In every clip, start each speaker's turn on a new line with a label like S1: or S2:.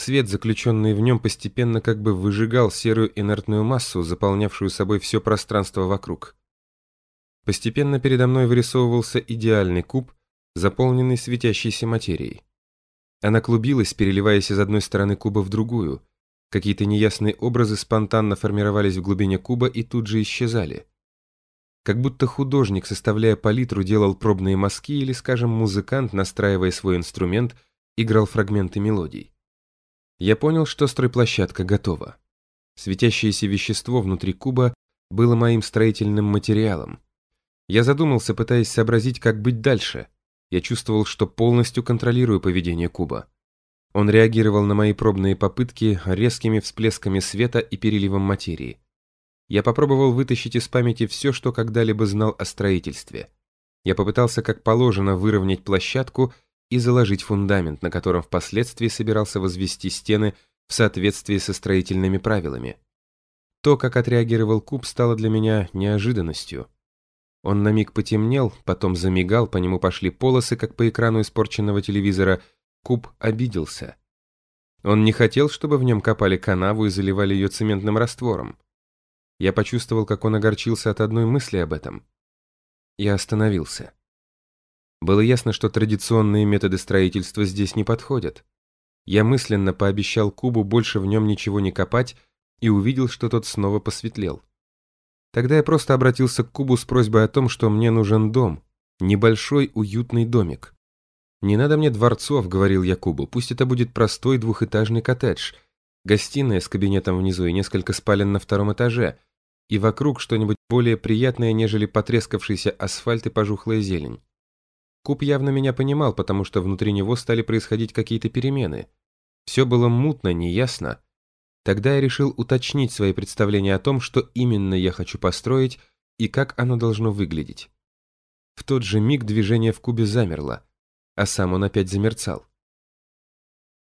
S1: Свет, заключенный в нем, постепенно как бы выжигал серую инертную массу, заполнявшую собой все пространство вокруг. Постепенно передо мной вырисовывался идеальный куб, заполненный светящейся материей. Она клубилась, переливаясь из одной стороны куба в другую. Какие-то неясные образы спонтанно формировались в глубине куба и тут же исчезали. Как будто художник, составляя палитру, делал пробные мазки или, скажем, музыкант, настраивая свой инструмент, играл фрагменты мелодий. Я понял, что стройплощадка готова. Светящееся вещество внутри куба было моим строительным материалом. Я задумался, пытаясь сообразить, как быть дальше. Я чувствовал, что полностью контролирую поведение куба. Он реагировал на мои пробные попытки резкими всплесками света и переливом материи. Я попробовал вытащить из памяти все, что когда-либо знал о строительстве. Я попытался как положено выровнять площадку и заложить фундамент, на котором впоследствии собирался возвести стены в соответствии со строительными правилами. То, как отреагировал куб, стало для меня неожиданностью. Он на миг потемнел, потом замигал, по нему пошли полосы, как по экрану испорченного телевизора. Куб обиделся. Он не хотел, чтобы в нем копали канаву и заливали ее цементным раствором. Я почувствовал, как он огорчился от одной мысли об этом. Я остановился. Было ясно, что традиционные методы строительства здесь не подходят. Я мысленно пообещал Кубу больше в нем ничего не копать и увидел, что тот снова посветлел. Тогда я просто обратился к Кубу с просьбой о том, что мне нужен дом, небольшой уютный домик. «Не надо мне дворцов», — говорил я Кубу, — «пусть это будет простой двухэтажный коттедж, гостиная с кабинетом внизу и несколько спален на втором этаже, и вокруг что-нибудь более приятное, нежели потрескавшийся асфальт и пожухлая зелень». Куб явно меня понимал, потому что внутри него стали происходить какие-то перемены. Все было мутно, неясно. Тогда я решил уточнить свои представления о том, что именно я хочу построить и как оно должно выглядеть. В тот же миг движение в кубе замерло, а сам он опять замерцал.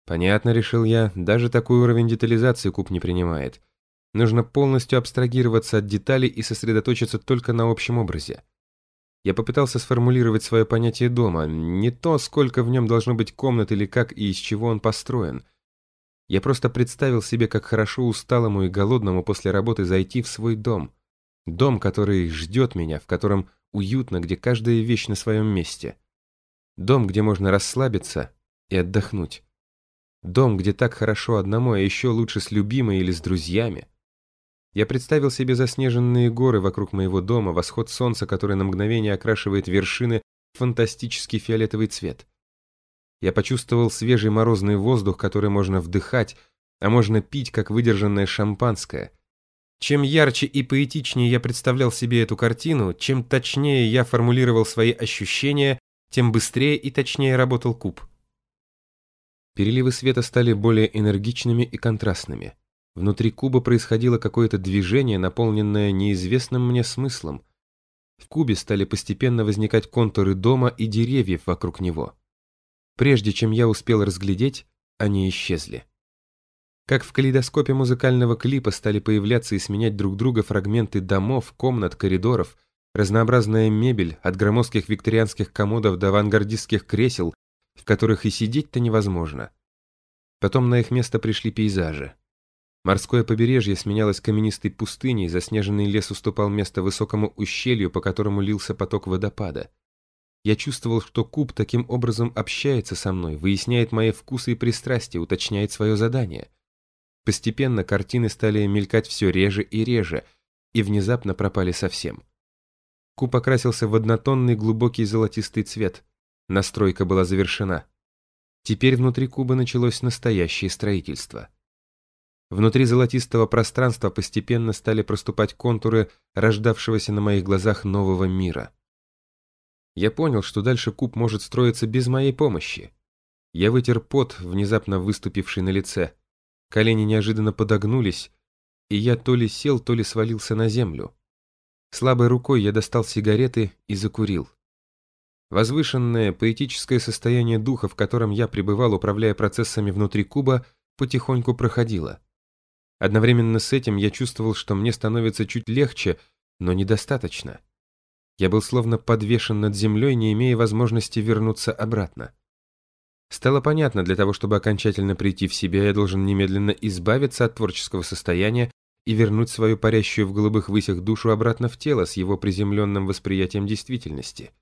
S1: Понятно, решил я, даже такой уровень детализации куб не принимает. Нужно полностью абстрагироваться от деталей и сосредоточиться только на общем образе. Я попытался сформулировать свое понятие дома, не то, сколько в нем должно быть комнат или как и из чего он построен. Я просто представил себе, как хорошо усталому и голодному после работы зайти в свой дом. Дом, который ждет меня, в котором уютно, где каждая вещь на своем месте. Дом, где можно расслабиться и отдохнуть. Дом, где так хорошо одному, а еще лучше с любимой или с друзьями. Я представил себе заснеженные горы вокруг моего дома, восход солнца, который на мгновение окрашивает вершины в фантастический фиолетовый цвет. Я почувствовал свежий морозный воздух, который можно вдыхать, а можно пить, как выдержанное шампанское. Чем ярче и поэтичнее я представлял себе эту картину, чем точнее я формулировал свои ощущения, тем быстрее и точнее работал куб. Переливы света стали более энергичными и контрастными. Внутри куба происходило какое-то движение, наполненное неизвестным мне смыслом. В кубе стали постепенно возникать контуры дома и деревьев вокруг него. Прежде чем я успел разглядеть, они исчезли. Как в калейдоскопе музыкального клипа стали появляться и сменять друг друга фрагменты домов, комнат, коридоров, разнообразная мебель, от громоздких викторианских комодов до авангардистских кресел, в которых и сидеть-то невозможно. Потом на их место пришли пейзажи. Морское побережье сменялось каменистой пустыней, заснеженный лес уступал место высокому ущелью, по которому лился поток водопада. Я чувствовал, что куб таким образом общается со мной, выясняет мои вкусы и пристрастия, уточняет свое задание. Постепенно картины стали мелькать все реже и реже, и внезапно пропали совсем. Куб окрасился в однотонный глубокий золотистый цвет. Настройка была завершена. Теперь внутри куба началось настоящее строительство. Внутри золотистого пространства постепенно стали проступать контуры рождавшегося на моих глазах нового мира. Я понял, что дальше куб может строиться без моей помощи. Я вытер пот, внезапно выступивший на лице. Колени неожиданно подогнулись, и я то ли сел, то ли свалился на землю. Слабой рукой я достал сигареты и закурил. Возвышенное поэтическое состояние духа, в котором я пребывал, управляя процессами внутри куба, потихоньку проходило. Одновременно с этим я чувствовал, что мне становится чуть легче, но недостаточно. Я был словно подвешен над землей, не имея возможности вернуться обратно. Стало понятно, для того, чтобы окончательно прийти в себя, я должен немедленно избавиться от творческого состояния и вернуть свою парящую в голубых высях душу обратно в тело с его приземленным восприятием действительности –